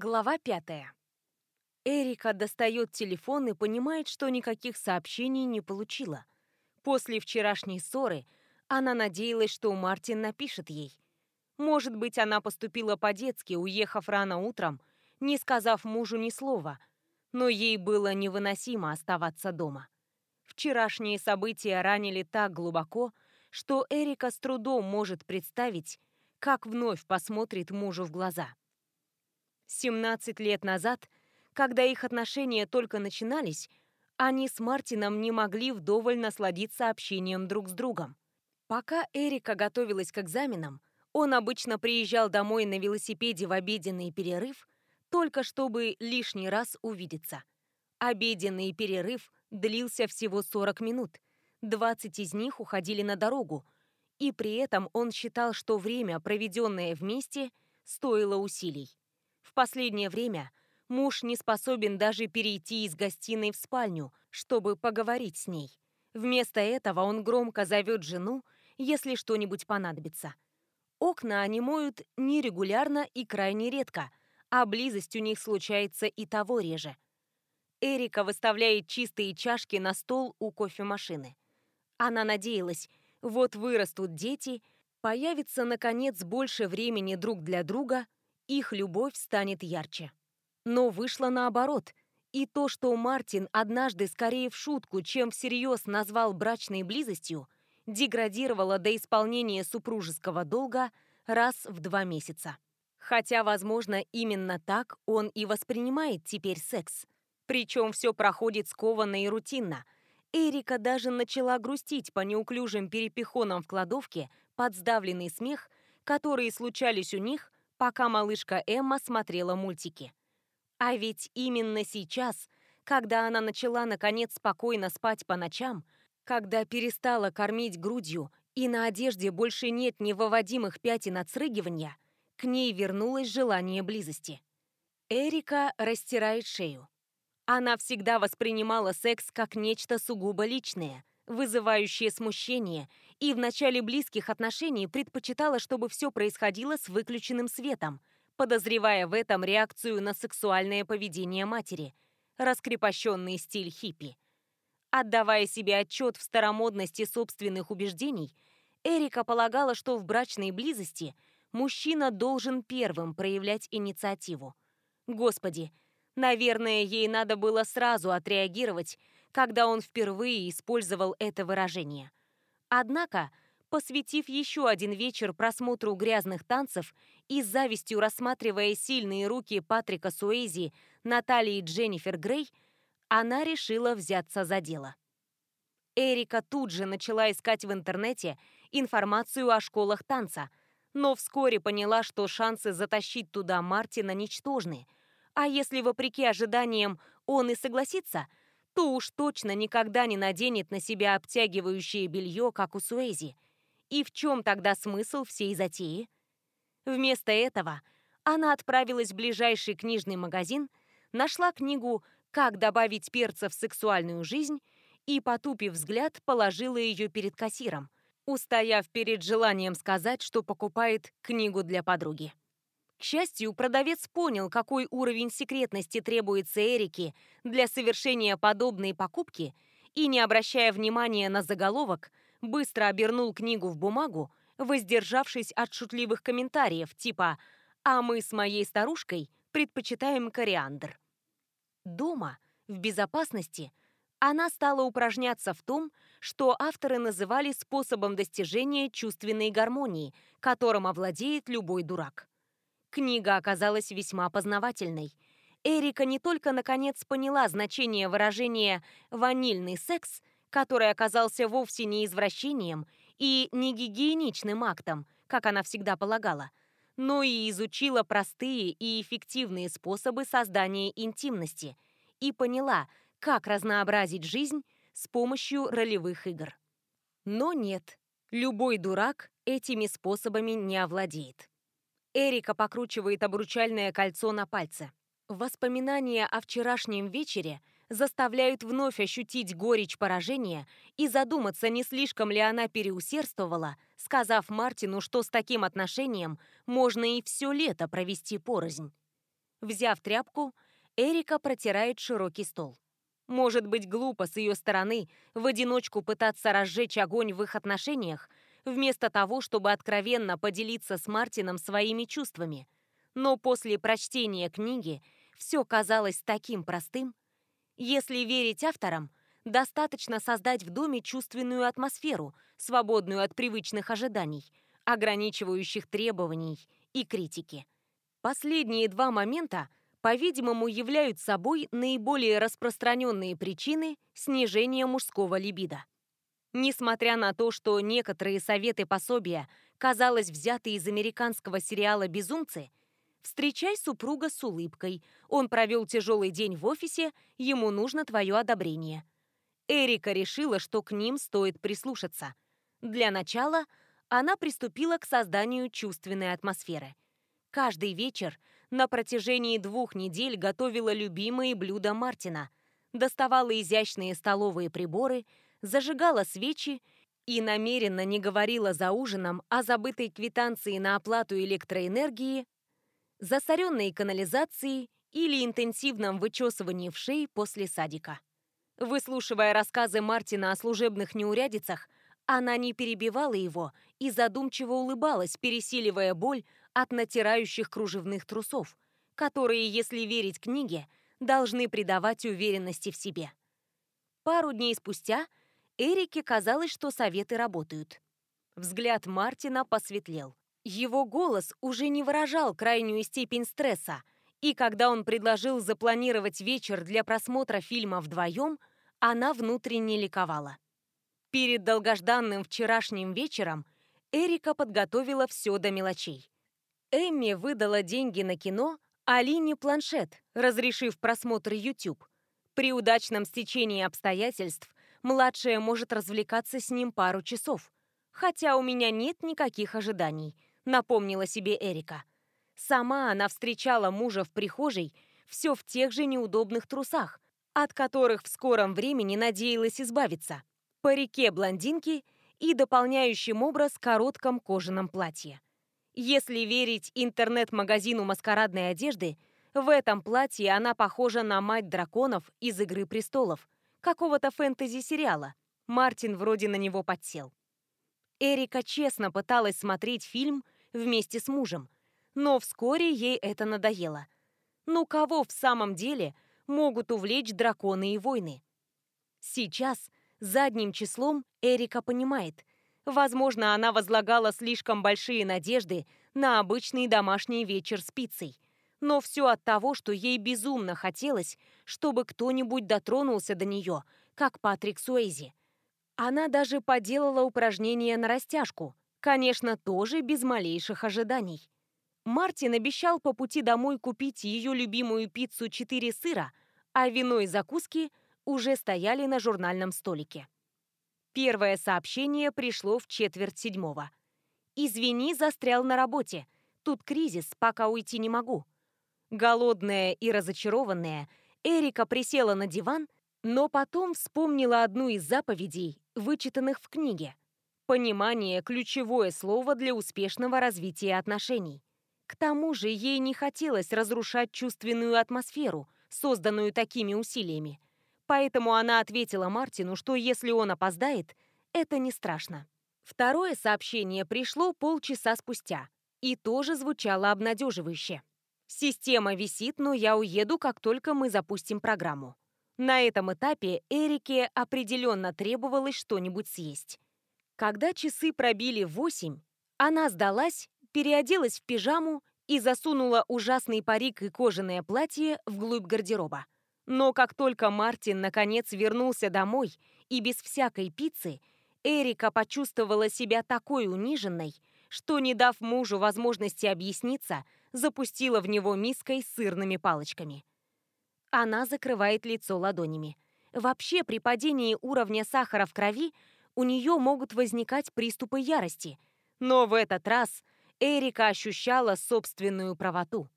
Глава пятая. Эрика достает телефон и понимает, что никаких сообщений не получила. После вчерашней ссоры она надеялась, что Мартин напишет ей. Может быть, она поступила по-детски, уехав рано утром, не сказав мужу ни слова, но ей было невыносимо оставаться дома. Вчерашние события ранили так глубоко, что Эрика с трудом может представить, как вновь посмотрит мужу в глаза. 17 лет назад, когда их отношения только начинались, они с Мартином не могли вдоволь насладиться общением друг с другом. Пока Эрика готовилась к экзаменам, он обычно приезжал домой на велосипеде в обеденный перерыв, только чтобы лишний раз увидеться. Обеденный перерыв длился всего 40 минут, 20 из них уходили на дорогу, и при этом он считал, что время, проведенное вместе, стоило усилий. В последнее время муж не способен даже перейти из гостиной в спальню, чтобы поговорить с ней. Вместо этого он громко зовет жену, если что-нибудь понадобится. Окна они моют нерегулярно и крайне редко, а близость у них случается и того реже. Эрика выставляет чистые чашки на стол у кофемашины. Она надеялась, вот вырастут дети, появится, наконец, больше времени друг для друга – их любовь станет ярче. Но вышло наоборот. И то, что Мартин однажды скорее в шутку, чем всерьез назвал брачной близостью, деградировало до исполнения супружеского долга раз в два месяца. Хотя, возможно, именно так он и воспринимает теперь секс. Причем все проходит скованно и рутинно. Эрика даже начала грустить по неуклюжим перепихонам в кладовке под сдавленный смех, которые случались у них пока малышка Эмма смотрела мультики. А ведь именно сейчас, когда она начала наконец спокойно спать по ночам, когда перестала кормить грудью и на одежде больше нет невыводимых пятен от срыгивания, к ней вернулось желание близости. Эрика растирает шею. Она всегда воспринимала секс как нечто сугубо личное, вызывающее смущение и в начале близких отношений предпочитала, чтобы все происходило с выключенным светом, подозревая в этом реакцию на сексуальное поведение матери, раскрепощенный стиль хиппи. Отдавая себе отчет в старомодности собственных убеждений, Эрика полагала, что в брачной близости мужчина должен первым проявлять инициативу. Господи, наверное, ей надо было сразу отреагировать, когда он впервые использовал это выражение. Однако, посвятив еще один вечер просмотру грязных танцев и с завистью рассматривая сильные руки Патрика Суэйзи, Натальи и Дженнифер Грей, она решила взяться за дело. Эрика тут же начала искать в интернете информацию о школах танца, но вскоре поняла, что шансы затащить туда Мартина ничтожны, а если, вопреки ожиданиям, он и согласится – то уж точно никогда не наденет на себя обтягивающее белье, как у Суэзи. И в чем тогда смысл всей затеи? Вместо этого она отправилась в ближайший книжный магазин, нашла книгу «Как добавить перца в сексуальную жизнь» и, потупив взгляд, положила ее перед кассиром, устояв перед желанием сказать, что покупает книгу для подруги. К счастью, продавец понял, какой уровень секретности требуется Эрике для совершения подобной покупки и, не обращая внимания на заголовок, быстро обернул книгу в бумагу, воздержавшись от шутливых комментариев типа «А мы с моей старушкой предпочитаем кориандр». Дома, в безопасности, она стала упражняться в том, что авторы называли способом достижения чувственной гармонии, которым овладеет любой дурак. Книга оказалась весьма познавательной. Эрика не только наконец поняла значение выражения «ванильный секс», который оказался вовсе не извращением и не гигиеничным актом, как она всегда полагала, но и изучила простые и эффективные способы создания интимности и поняла, как разнообразить жизнь с помощью ролевых игр. Но нет, любой дурак этими способами не овладеет. Эрика покручивает обручальное кольцо на пальце. Воспоминания о вчерашнем вечере заставляют вновь ощутить горечь поражения и задуматься, не слишком ли она переусердствовала, сказав Мартину, что с таким отношением можно и все лето провести порознь. Взяв тряпку, Эрика протирает широкий стол. Может быть глупо с ее стороны в одиночку пытаться разжечь огонь в их отношениях, вместо того, чтобы откровенно поделиться с Мартином своими чувствами. Но после прочтения книги все казалось таким простым. Если верить авторам, достаточно создать в доме чувственную атмосферу, свободную от привычных ожиданий, ограничивающих требований и критики. Последние два момента, по-видимому, являются собой наиболее распространенные причины снижения мужского либидо. Несмотря на то, что некоторые советы пособия, казалось, взяты из американского сериала «Безумцы», Встречай супруга с улыбкой. Он провел тяжелый день в офисе, ему нужно твое одобрение. Эрика решила, что к ним стоит прислушаться. Для начала она приступила к созданию чувственной атмосферы. Каждый вечер на протяжении двух недель готовила любимые блюда Мартина, доставала изящные столовые приборы, зажигала свечи и намеренно не говорила за ужином о забытой квитанции на оплату электроэнергии, засоренной канализации или интенсивном вычесывании вшей после садика. Выслушивая рассказы Мартина о служебных неурядицах, она не перебивала его и задумчиво улыбалась, пересиливая боль от натирающих кружевных трусов, которые, если верить книге, должны придавать уверенности в себе. Пару дней спустя Эрике казалось, что советы работают. Взгляд Мартина посветлел. Его голос уже не выражал крайнюю степень стресса, и когда он предложил запланировать вечер для просмотра фильма вдвоем, она внутренне ликовала. Перед долгожданным вчерашним вечером Эрика подготовила все до мелочей. Эмми выдала деньги на кино, а Лине планшет, разрешив просмотр YouTube. При удачном стечении обстоятельств младшая может развлекаться с ним пару часов. Хотя у меня нет никаких ожиданий – напомнила себе Эрика. Сама она встречала мужа в прихожей, все в тех же неудобных трусах, от которых в скором времени надеялась избавиться, парике блондинки и дополняющим образ коротком кожаном платье. Если верить интернет-магазину маскарадной одежды, в этом платье она похожа на мать драконов из «Игры престолов», какого-то фэнтези-сериала. Мартин вроде на него подсел. Эрика честно пыталась смотреть фильм вместе с мужем. Но вскоре ей это надоело. Ну кого в самом деле могут увлечь драконы и войны? Сейчас, задним числом, Эрика понимает. Возможно, она возлагала слишком большие надежды на обычный домашний вечер с пиццей. Но все от того, что ей безумно хотелось, чтобы кто-нибудь дотронулся до нее, как Патрик Суэйзи. Она даже поделала упражнение на растяжку, Конечно, тоже без малейших ожиданий. Мартин обещал по пути домой купить ее любимую пиццу «Четыре сыра», а вино и закуски уже стояли на журнальном столике. Первое сообщение пришло в четверть седьмого. «Извини, застрял на работе. Тут кризис, пока уйти не могу». Голодная и разочарованная, Эрика присела на диван, но потом вспомнила одну из заповедей, вычитанных в книге – Понимание – ключевое слово для успешного развития отношений. К тому же ей не хотелось разрушать чувственную атмосферу, созданную такими усилиями. Поэтому она ответила Мартину, что если он опоздает, это не страшно. Второе сообщение пришло полчаса спустя и тоже звучало обнадеживающе. «Система висит, но я уеду, как только мы запустим программу». На этом этапе Эрике определенно требовалось что-нибудь съесть. Когда часы пробили восемь, она сдалась, переоделась в пижаму и засунула ужасный парик и кожаное платье вглубь гардероба. Но как только Мартин наконец вернулся домой и без всякой пиццы, Эрика почувствовала себя такой униженной, что, не дав мужу возможности объясниться, запустила в него миской с сырными палочками. Она закрывает лицо ладонями. Вообще, при падении уровня сахара в крови у нее могут возникать приступы ярости. Но в этот раз Эрика ощущала собственную правоту.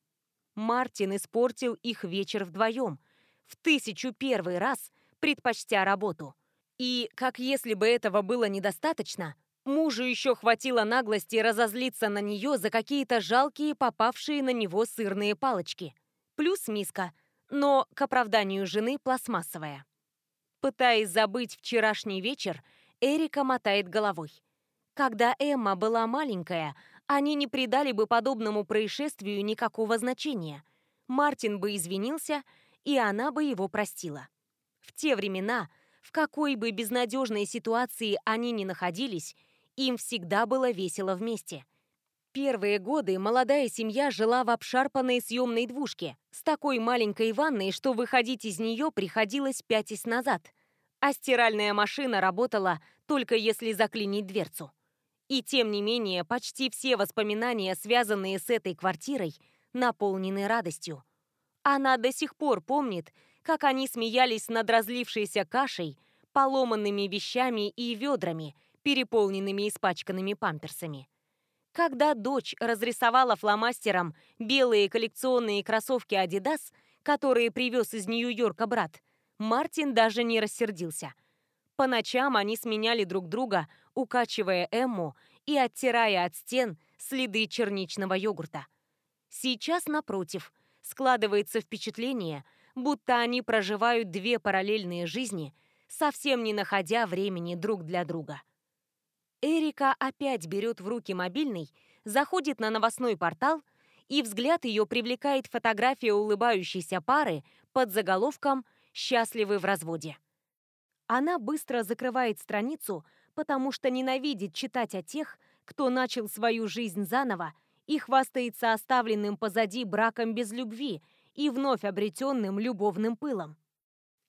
Мартин испортил их вечер вдвоем, в тысячу первый раз предпочтя работу. И, как если бы этого было недостаточно, мужу еще хватило наглости разозлиться на нее за какие-то жалкие попавшие на него сырные палочки. плюс миска, но, к оправданию жены, пластмассовая. Пытаясь забыть вчерашний вечер, Эрика мотает головой. Когда Эмма была маленькая, они не придали бы подобному происшествию никакого значения. Мартин бы извинился, и она бы его простила. В те времена, в какой бы безнадежной ситуации они ни находились, им всегда было весело вместе. Первые годы молодая семья жила в обшарпанной съемной двушке с такой маленькой ванной, что выходить из нее приходилось пятясь назад, а стиральная машина работала только если заклинить дверцу. И тем не менее, почти все воспоминания, связанные с этой квартирой, наполнены радостью. Она до сих пор помнит, как они смеялись над разлившейся кашей, поломанными вещами и ведрами, переполненными испачканными памперсами. Когда дочь разрисовала фломастером белые коллекционные кроссовки Adidas, которые привез из Нью-Йорка брат, Мартин даже не рассердился. По ночам они сменяли друг друга, укачивая Эмму и оттирая от стен следы черничного йогурта. Сейчас, напротив, складывается впечатление, будто они проживают две параллельные жизни, совсем не находя времени друг для друга. Эрика опять берет в руки мобильный, заходит на новостной портал, и взгляд ее привлекает фотография улыбающейся пары под заголовком «Счастливы в разводе». Она быстро закрывает страницу, потому что ненавидит читать о тех, кто начал свою жизнь заново и хвастается оставленным позади браком без любви и вновь обретенным любовным пылом.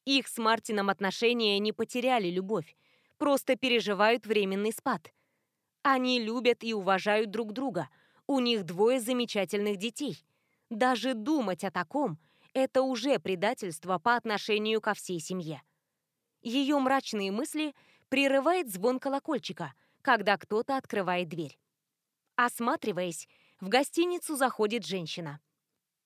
Их с Мартином отношения не потеряли любовь, просто переживают временный спад. Они любят и уважают друг друга, у них двое замечательных детей. Даже думать о таком – это уже предательство по отношению ко всей семье. Ее мрачные мысли прерывает звон колокольчика, когда кто-то открывает дверь. Осматриваясь, в гостиницу заходит женщина.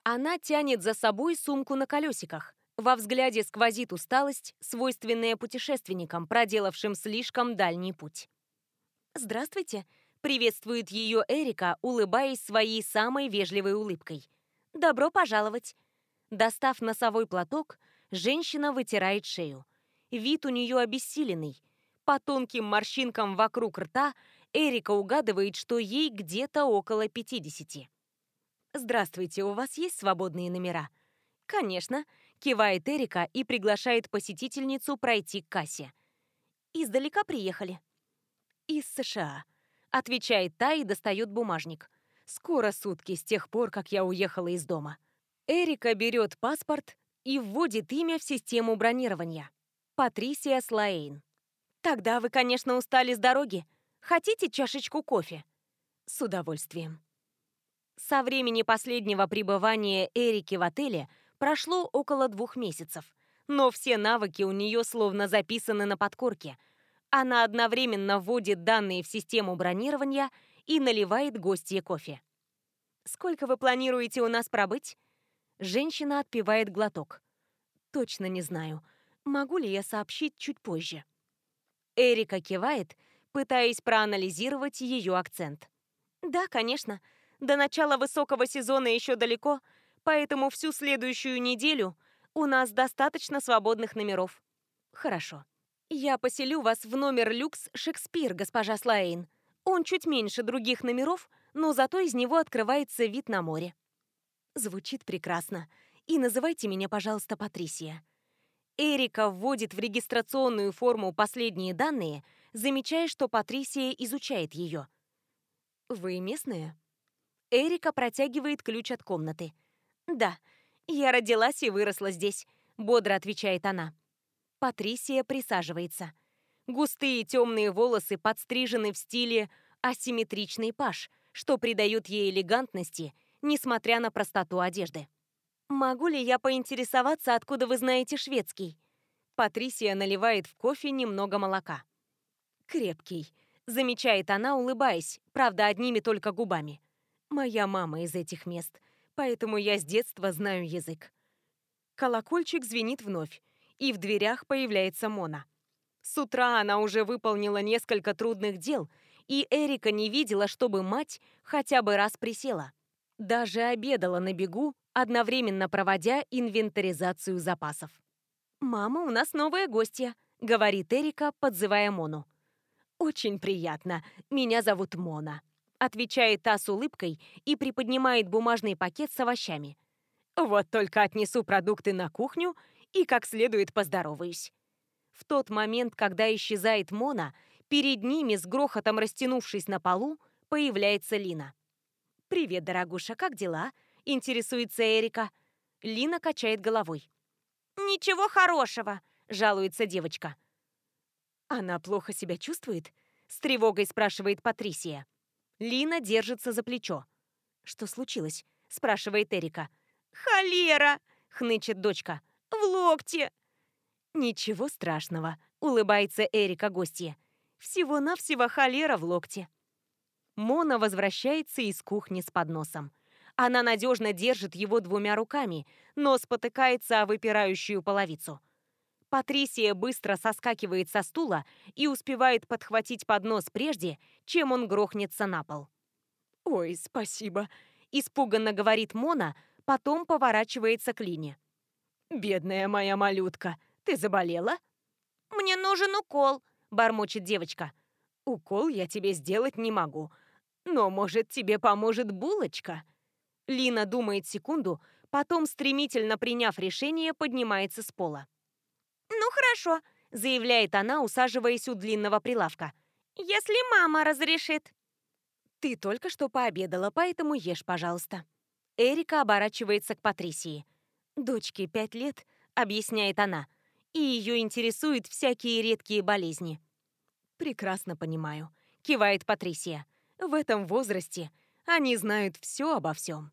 Она тянет за собой сумку на колесиках. Во взгляде сквозит усталость, свойственная путешественникам, проделавшим слишком дальний путь. «Здравствуйте», — приветствует ее Эрика, улыбаясь своей самой вежливой улыбкой. «Добро пожаловать». Достав носовой платок, женщина вытирает шею. Вид у нее обессиленный. По тонким морщинкам вокруг рта Эрика угадывает, что ей где-то около 50. «Здравствуйте, у вас есть свободные номера?» «Конечно», — кивает Эрика и приглашает посетительницу пройти к кассе. «Издалека приехали?» «Из США», — отвечает та и достает бумажник. «Скоро сутки с тех пор, как я уехала из дома». Эрика берет паспорт и вводит имя в систему бронирования. Патрисия Слоейн. «Тогда вы, конечно, устали с дороги», Хотите чашечку кофе? С удовольствием. Со времени последнего пребывания Эрики в отеле прошло около двух месяцев, но все навыки у нее словно записаны на подкорке. Она одновременно вводит данные в систему бронирования и наливает гостье кофе. «Сколько вы планируете у нас пробыть?» Женщина отпивает глоток. «Точно не знаю. Могу ли я сообщить чуть позже?» Эрика кивает пытаясь проанализировать ее акцент. «Да, конечно. До начала высокого сезона еще далеко, поэтому всю следующую неделю у нас достаточно свободных номеров». «Хорошо. Я поселю вас в номер люкс «Шекспир», госпожа Слаин. Он чуть меньше других номеров, но зато из него открывается вид на море». Звучит прекрасно. И называйте меня, пожалуйста, Патрисия. Эрика вводит в регистрационную форму последние данные – замечая, что Патрисия изучает ее. «Вы местная?» Эрика протягивает ключ от комнаты. «Да, я родилась и выросла здесь», — бодро отвечает она. Патрисия присаживается. Густые темные волосы подстрижены в стиле асимметричный паш, что придает ей элегантности, несмотря на простоту одежды. «Могу ли я поинтересоваться, откуда вы знаете шведский?» Патрисия наливает в кофе немного молока крепкий», — замечает она, улыбаясь, правда, одними только губами. «Моя мама из этих мест, поэтому я с детства знаю язык». Колокольчик звенит вновь, и в дверях появляется Мона. С утра она уже выполнила несколько трудных дел, и Эрика не видела, чтобы мать хотя бы раз присела. Даже обедала на бегу, одновременно проводя инвентаризацию запасов. «Мама, у нас новая гостья», — говорит Эрика, подзывая Мону. «Очень приятно. Меня зовут Мона», — отвечает та с улыбкой и приподнимает бумажный пакет с овощами. «Вот только отнесу продукты на кухню и как следует поздороваюсь». В тот момент, когда исчезает Мона, перед ними, с грохотом растянувшись на полу, появляется Лина. «Привет, дорогуша, как дела?» – интересуется Эрика. Лина качает головой. «Ничего хорошего», – жалуется девочка. «Она плохо себя чувствует?» – с тревогой спрашивает Патрисия. Лина держится за плечо. «Что случилось?» – спрашивает Эрика. «Холера!» – хнычет дочка. «В локте!» «Ничего страшного», — улыбается Эрика гостья. «Всего-навсего холера в локте». Мона возвращается из кухни с подносом. Она надежно держит его двумя руками, но спотыкается о выпирающую половицу. Патрисия быстро соскакивает со стула и успевает подхватить поднос прежде, чем он грохнется на пол. «Ой, спасибо», — испуганно говорит Мона, потом поворачивается к Лине. «Бедная моя малютка, ты заболела?» «Мне нужен укол», — бормочет девочка. «Укол я тебе сделать не могу. Но, может, тебе поможет булочка?» Лина думает секунду, потом, стремительно приняв решение, поднимается с пола. «Ну, хорошо», — заявляет она, усаживаясь у длинного прилавка. «Если мама разрешит». «Ты только что пообедала, поэтому ешь, пожалуйста». Эрика оборачивается к Патрисии. «Дочке пять лет», — объясняет она и ее интересуют всякие редкие болезни. «Прекрасно понимаю», — кивает Патрисия. «В этом возрасте они знают все обо всем».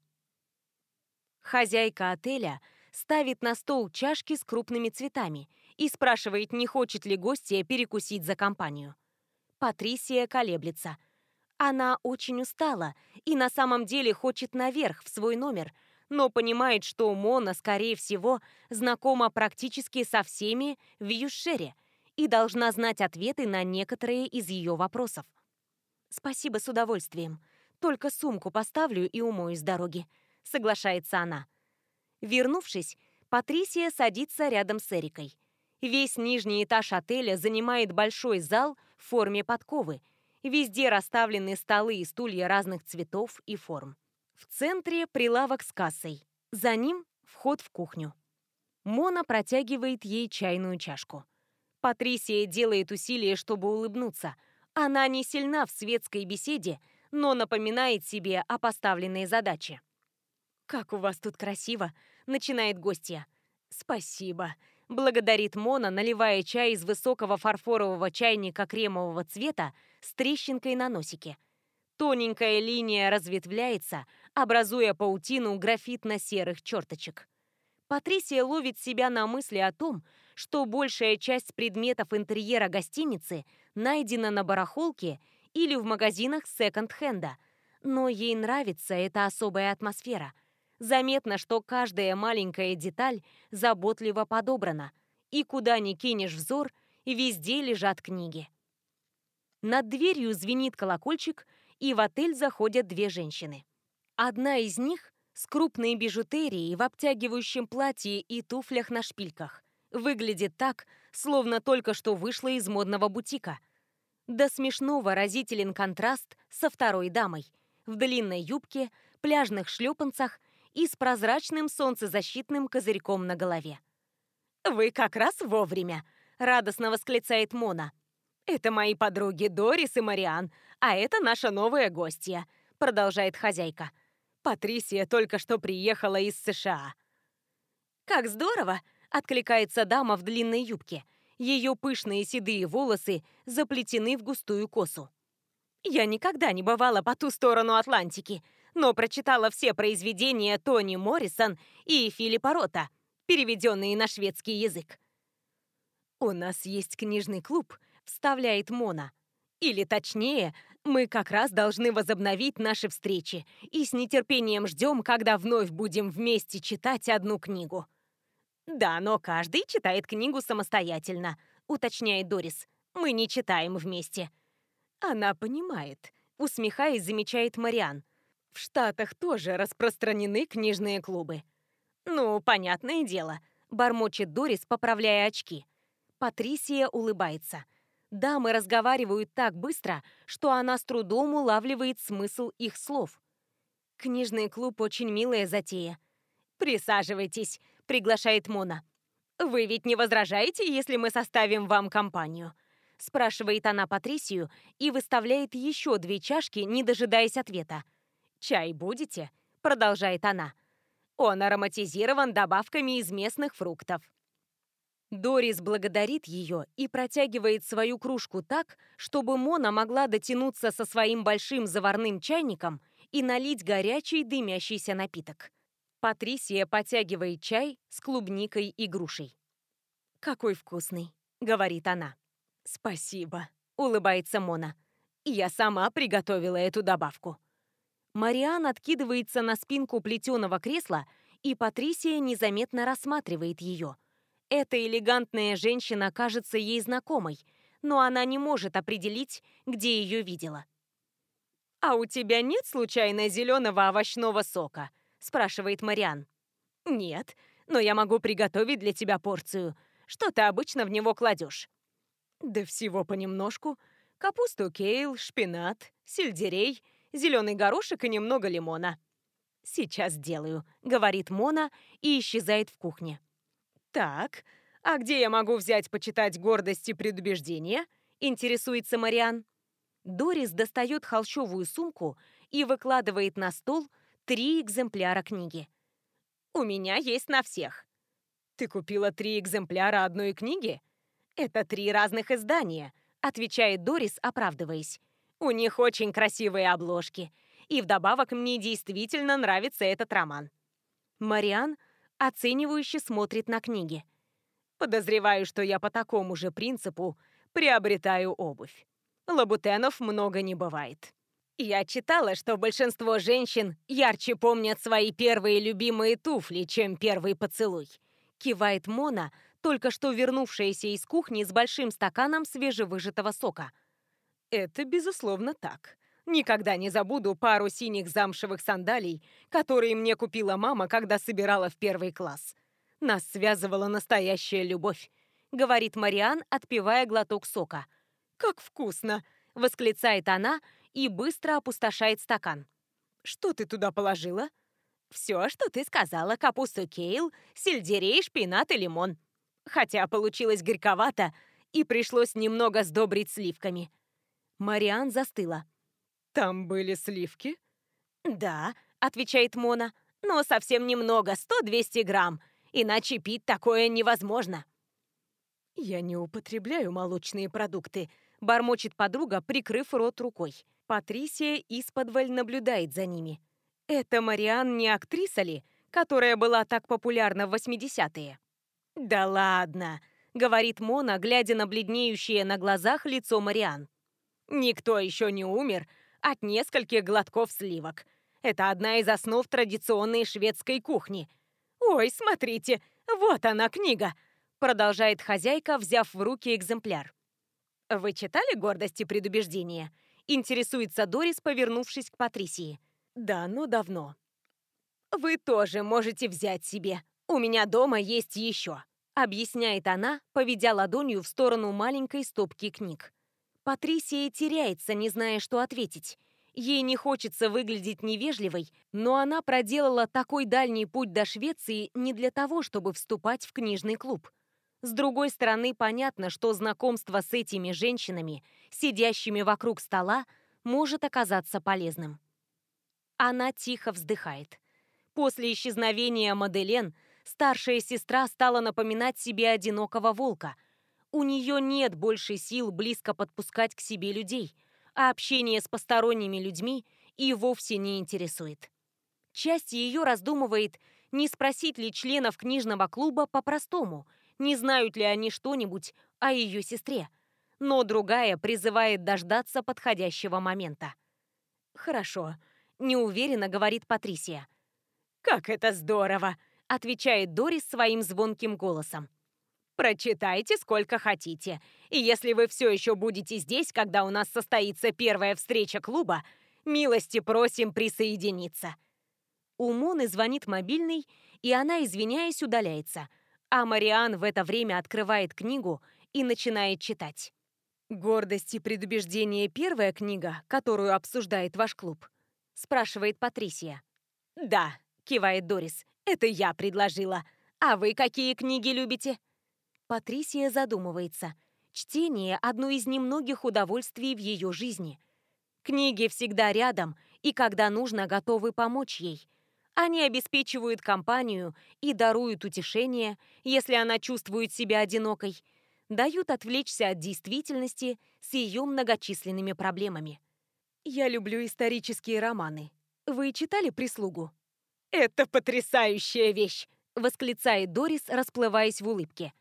Хозяйка отеля ставит на стол чашки с крупными цветами и спрашивает, не хочет ли гостья перекусить за компанию. Патрисия колеблется. Она очень устала и на самом деле хочет наверх, в свой номер, но понимает, что Мона, скорее всего, знакома практически со всеми в Юшере и должна знать ответы на некоторые из ее вопросов. «Спасибо с удовольствием. Только сумку поставлю и умою с дороги», — соглашается она. Вернувшись, Патрисия садится рядом с Эрикой. Весь нижний этаж отеля занимает большой зал в форме подковы. Везде расставлены столы и стулья разных цветов и форм. В центре прилавок с кассой. За ним вход в кухню. Мона протягивает ей чайную чашку. Патрисия делает усилие, чтобы улыбнуться. Она не сильна в светской беседе, но напоминает себе о поставленной задаче. «Как у вас тут красиво!» — начинает гостья. «Спасибо», — благодарит Мона, наливая чай из высокого фарфорового чайника кремового цвета с трещинкой на носике. Тоненькая линия разветвляется, образуя паутину графитно-серых черточек. Патрисия ловит себя на мысли о том, что большая часть предметов интерьера гостиницы найдена на барахолке или в магазинах секонд-хенда, но ей нравится эта особая атмосфера. Заметно, что каждая маленькая деталь заботливо подобрана, и куда ни кинешь взор, везде лежат книги. Над дверью звенит колокольчик, и в отель заходят две женщины. Одна из них с крупной бижутерией в обтягивающем платье и туфлях на шпильках. Выглядит так, словно только что вышла из модного бутика. До смешного разителен контраст со второй дамой. В длинной юбке, пляжных шлепанцах и с прозрачным солнцезащитным козырьком на голове. «Вы как раз вовремя!» — радостно восклицает Мона. «Это мои подруги Дорис и Мариан, а это наша новая гостья», — продолжает хозяйка. «Патрисия только что приехала из США». «Как здорово!» — откликается дама в длинной юбке. Ее пышные седые волосы заплетены в густую косу. «Я никогда не бывала по ту сторону Атлантики, но прочитала все произведения Тони Моррисон и Филиппа Рота, переведенные на шведский язык». «У нас есть книжный клуб», — вставляет Мона. «Или точнее, мы как раз должны возобновить наши встречи и с нетерпением ждем, когда вновь будем вместе читать одну книгу. Да, но каждый читает книгу самостоятельно, уточняет Дорис. Мы не читаем вместе. Она понимает, усмехаясь, замечает Мариан. В Штатах тоже распространены книжные клубы. Ну, понятное дело, бормочет Дорис, поправляя очки. Патрисия улыбается. Дамы разговаривают так быстро, что она с трудом улавливает смысл их слов. Книжный клуб очень милая затея. Присаживайтесь, приглашает Мона. Вы ведь не возражаете, если мы составим вам компанию? спрашивает она Патрисию и выставляет еще две чашки, не дожидаясь ответа. «Чай будете?» — продолжает она. «Он ароматизирован добавками из местных фруктов». Дорис благодарит ее и протягивает свою кружку так, чтобы Мона могла дотянуться со своим большим заварным чайником и налить горячий дымящийся напиток. Патрисия потягивает чай с клубникой и грушей. «Какой вкусный», — говорит она. «Спасибо», — улыбается Мона. «Я сама приготовила эту добавку». Мариан откидывается на спинку плетеного кресла, и Патрисия незаметно рассматривает ее. Эта элегантная женщина кажется ей знакомой, но она не может определить, где ее видела. «А у тебя нет случайно зеленого овощного сока?» – спрашивает Мариан. «Нет, но я могу приготовить для тебя порцию. Что ты обычно в него кладешь?» Да всего понемножку. Капусту кейл, шпинат, сельдерей, зеленый горошек и немного лимона. «Сейчас сделаю», — говорит Мона и исчезает в кухне. «Так, а где я могу взять почитать гордость и предубеждение?» — интересуется Мариан. Дорис достает холщовую сумку и выкладывает на стол три экземпляра книги. «У меня есть на всех». «Ты купила три экземпляра одной книги?» «Это три разных издания», — отвечает Дорис, оправдываясь. «У них очень красивые обложки. И вдобавок мне действительно нравится этот роман». Мариан оценивающе смотрит на книги. «Подозреваю, что я по такому же принципу приобретаю обувь. Лабутенов много не бывает». Я читала, что большинство женщин ярче помнят свои первые любимые туфли, чем первый поцелуй. Кивает Мона, только что вернувшаяся из кухни с большим стаканом свежевыжатого сока. Это, безусловно, так. Никогда не забуду пару синих замшевых сандалий, которые мне купила мама, когда собирала в первый класс. Нас связывала настоящая любовь, говорит Мариан, отпивая глоток сока. Как вкусно, восклицает она и быстро опустошает стакан. Что ты туда положила? Все, что ты сказала, капусту кейл, сельдерей, шпинат и лимон хотя получилось горьковато и пришлось немного сдобрить сливками. Мариан застыла. «Там были сливки?» «Да», — отвечает Мона, — «но совсем немного, 100-200 грамм, иначе пить такое невозможно». «Я не употребляю молочные продукты», — бормочет подруга, прикрыв рот рукой. Патрисия исподволь наблюдает за ними. «Это Мариан не актриса ли, которая была так популярна в 80-е?» «Да ладно», — говорит Мона, глядя на бледнеющее на глазах лицо Мариан. «Никто еще не умер от нескольких глотков сливок. Это одна из основ традиционной шведской кухни. Ой, смотрите, вот она книга», — продолжает хозяйка, взяв в руки экземпляр. «Вы читали «Гордость и предубеждение»?» — интересуется Дорис, повернувшись к Патрисии. «Да, но давно». «Вы тоже можете взять себе», «У меня дома есть еще», — объясняет она, поведя ладонью в сторону маленькой стопки книг. Патрисия теряется, не зная, что ответить. Ей не хочется выглядеть невежливой, но она проделала такой дальний путь до Швеции не для того, чтобы вступать в книжный клуб. С другой стороны, понятно, что знакомство с этими женщинами, сидящими вокруг стола, может оказаться полезным. Она тихо вздыхает. После исчезновения Маделен старшая сестра стала напоминать себе одинокого волка. У нее нет больше сил близко подпускать к себе людей, а общение с посторонними людьми и вовсе не интересует. Часть ее раздумывает, не спросить ли членов книжного клуба по-простому, не знают ли они что-нибудь о ее сестре. Но другая призывает дождаться подходящего момента. «Хорошо», — неуверенно говорит Патрисия. «Как это здорово!» отвечает Дорис своим звонким голосом. Прочитайте сколько хотите. И если вы все еще будете здесь, когда у нас состоится первая встреча клуба, милости просим присоединиться. У Моны звонит мобильный, и она, извиняясь, удаляется. А Мариан в это время открывает книгу и начинает читать. «Гордость и предубеждение» — первая книга, которую обсуждает ваш клуб? Спрашивает Патрисия. «Да», — кивает Дорис, — «это я предложила. А вы какие книги любите?» Патрисия задумывается. Чтение – одно из немногих удовольствий в ее жизни. Книги всегда рядом, и когда нужно, готовы помочь ей. Они обеспечивают компанию и даруют утешение, если она чувствует себя одинокой, дают отвлечься от действительности с ее многочисленными проблемами. Я люблю исторические романы. Вы читали «Прислугу»? «Это потрясающая вещь!» — восклицает Дорис, расплываясь в улыбке.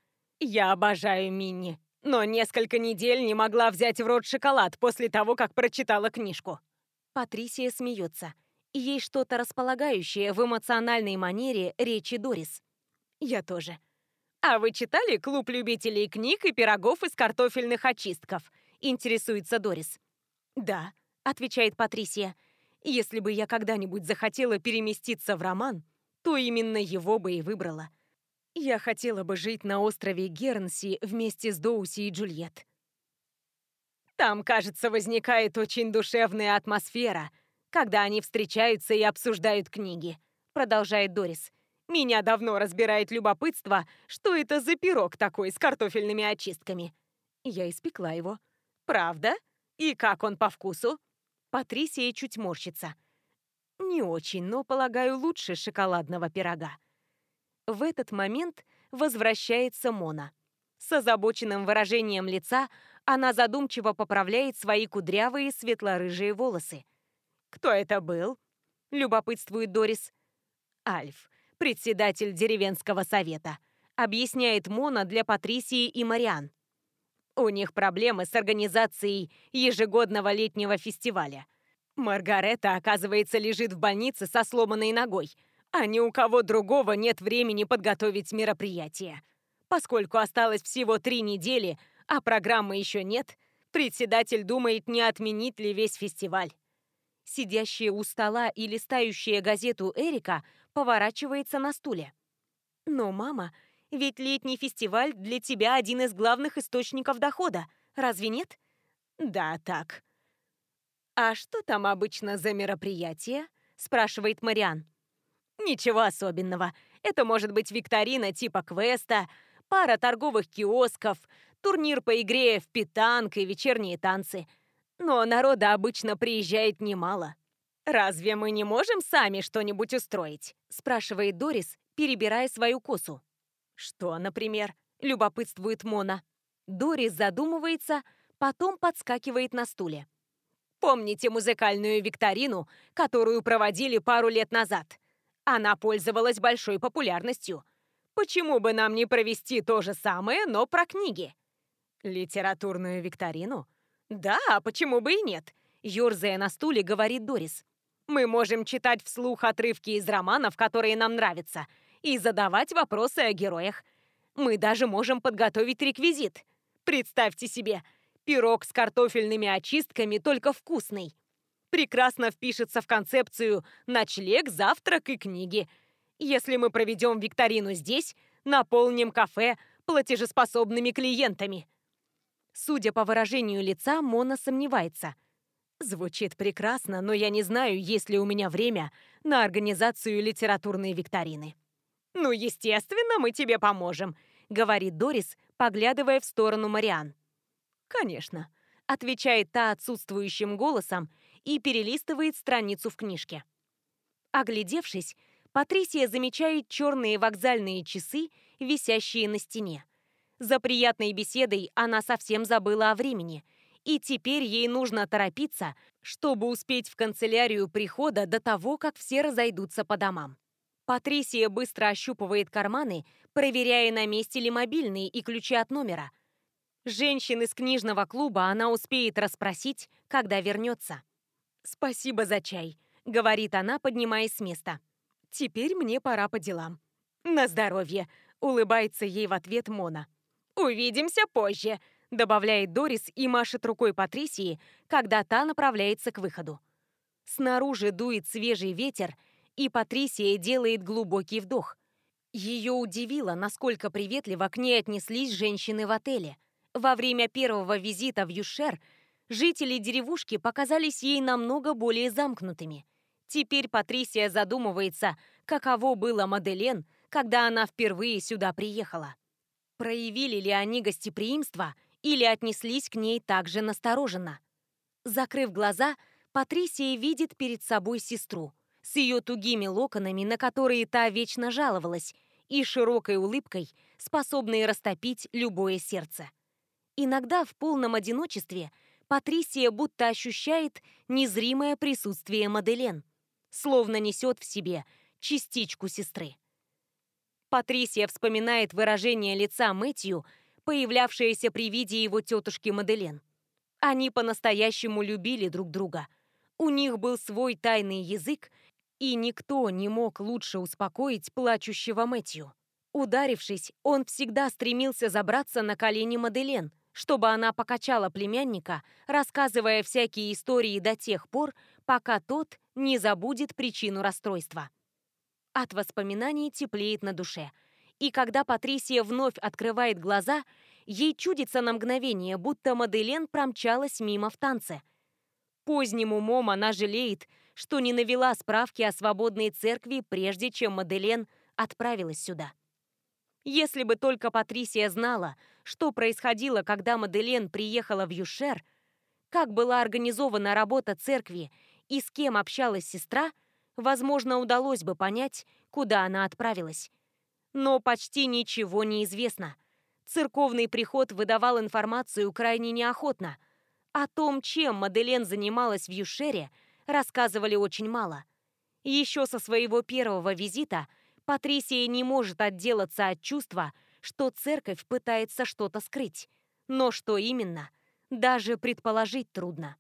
«Я обожаю Минни, но несколько недель не могла взять в рот шоколад после того, как прочитала книжку». Патрисия смеется. Есть что-то располагающее в эмоциональной манере речи Дорис. Я тоже. «А вы читали «Клуб любителей книг и пирогов из картофельных очистков»?» — интересуется Дорис. «Да», — отвечает Патрисия. «Если бы я когда-нибудь захотела переместиться в роман, то именно его бы и выбрала. Я хотела бы жить на острове Гернси вместе с Доуси и Джульет. Там, кажется, возникает очень душевная атмосфера, когда они встречаются и обсуждают книги, продолжает Дорис. Меня давно разбирает любопытство, что это за пирог такой с картофельными очистками. Я испекла его. Правда? И как он по вкусу? Патрисия чуть морщится. Не очень, но, полагаю, лучше шоколадного пирога. В этот момент возвращается Мона. С озабоченным выражением лица она задумчиво поправляет свои кудрявые светло-рыжие волосы. «Кто это был?» — любопытствует Дорис. «Альф, председатель деревенского совета», — объясняет Мона для Патрисии и Мариан. У них проблемы с организацией ежегодного летнего фестиваля. Маргарета, оказывается, лежит в больнице со сломанной ногой, а ни у кого другого нет времени подготовить мероприятие. Поскольку осталось всего три недели, а программы еще нет, председатель думает, не отменить ли весь фестиваль. Сидящая у стола и листающая газету Эрика поворачивается на стуле. «Но, мама, ведь летний фестиваль для тебя один из главных источников дохода, разве нет?» «Да, так», «А что там обычно за мероприятие?» – спрашивает Мариан. «Ничего особенного. Это может быть викторина типа квеста, пара торговых киосков, турнир по игре в питанг и вечерние танцы. Но народа обычно приезжает немало. «Разве мы не можем сами что-нибудь устроить?» – спрашивает Дорис, перебирая свою косу. «Что, например?» – любопытствует Мона. Дорис задумывается, потом подскакивает на стуле. Помните музыкальную викторину, которую проводили пару лет назад? Она пользовалась большой популярностью. Почему бы нам не провести то же самое, но про книги? Литературную викторину? Да, почему бы и нет? Ёрзая на стуле, говорит Дорис. Мы можем читать вслух отрывки из романов, которые нам нравятся, и задавать вопросы о героях. Мы даже можем подготовить реквизит. Представьте себе, Пирог с картофельными очистками только вкусный. Прекрасно впишется в концепцию «ночлег, завтрак и книги». Если мы проведем викторину здесь, наполним кафе платежеспособными клиентами. Судя по выражению лица, Мона сомневается. Звучит прекрасно, но я не знаю, есть ли у меня время на организацию литературной викторины. «Ну, естественно, мы тебе поможем», — говорит Дорис, поглядывая в сторону Мариан. «Конечно», — отвечает та отсутствующим голосом и перелистывает страницу в книжке. Оглядевшись, Патрисия замечает черные вокзальные часы, висящие на стене. За приятной беседой она совсем забыла о времени, и теперь ей нужно торопиться, чтобы успеть в канцелярию прихода до того, как все разойдутся по домам. Патрисия быстро ощупывает карманы, проверяя, на месте ли мобильный и ключи от номера – Женщин из книжного клуба она успеет расспросить, когда вернется. «Спасибо за чай», — говорит она, поднимаясь с места. «Теперь мне пора по делам». «На здоровье», — улыбается ей в ответ Мона. «Увидимся позже», — добавляет Дорис и машет рукой Патрисии, когда та направляется к выходу. Снаружи дует свежий ветер, и Патрисия делает глубокий вдох. Ее удивило, насколько приветливо к ней отнеслись женщины в отеле. Во время первого визита в Юшер жители деревушки показались ей намного более замкнутыми. Теперь Патрисия задумывается, каково было Маделен, когда она впервые сюда приехала. Проявили ли они гостеприимство или отнеслись к ней также настороженно? Закрыв глаза, Патрисия видит перед собой сестру с ее тугими локонами, на которые та вечно жаловалась, и широкой улыбкой, способной растопить любое сердце. Иногда в полном одиночестве Патрисия будто ощущает незримое присутствие Маделен, словно несет в себе частичку сестры. Патрисия вспоминает выражение лица Мэтью, появлявшееся при виде его тетушки Маделен. Они по-настоящему любили друг друга. У них был свой тайный язык, и никто не мог лучше успокоить плачущего Мэтью. Ударившись, он всегда стремился забраться на колени Маделен, чтобы она покачала племянника, рассказывая всякие истории до тех пор, пока тот не забудет причину расстройства. От воспоминаний теплеет на душе. И когда Патрисия вновь открывает глаза, ей чудится на мгновение, будто Маделен промчалась мимо в танце. Поздним умом она жалеет, что не навела справки о свободной церкви, прежде чем Маделен отправилась сюда. Если бы только Патрисия знала, что происходило, когда Маделен приехала в Юшер, как была организована работа церкви и с кем общалась сестра, возможно, удалось бы понять, куда она отправилась. Но почти ничего не известно. Церковный приход выдавал информацию крайне неохотно. О том, чем Маделен занималась в Юшере, рассказывали очень мало. Еще со своего первого визита Патрисия не может отделаться от чувства, что церковь пытается что-то скрыть. Но что именно, даже предположить трудно.